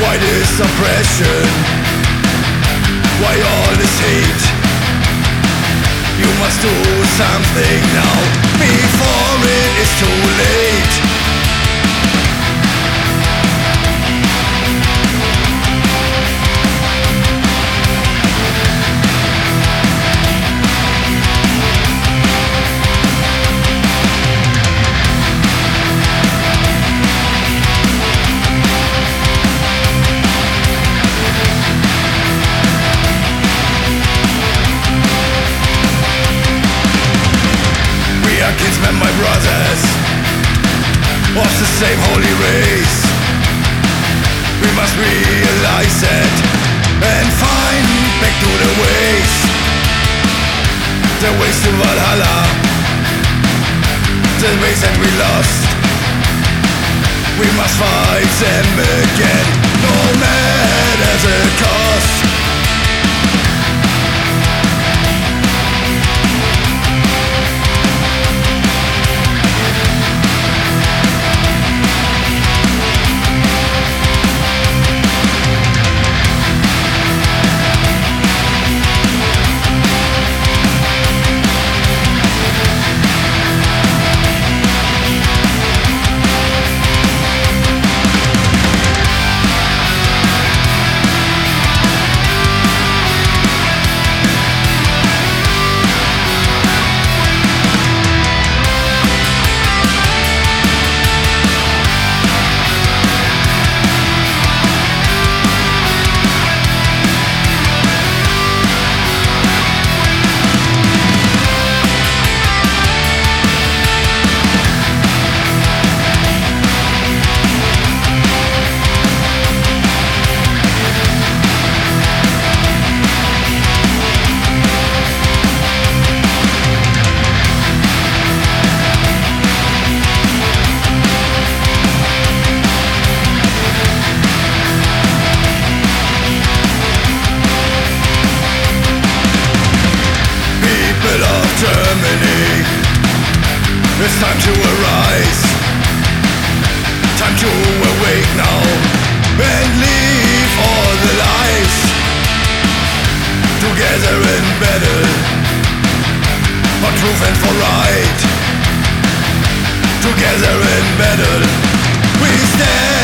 Why this oppression? Why all this hate? You must do something now Before it is too late Of the same holy race? We must realize it And find back to the ways The ways to Valhalla. The ways that we lost. We must fight them again. No matter It's time to arise. Time to awake now And leave all the lies. Together in battle For truth and for right. Together in battle We stand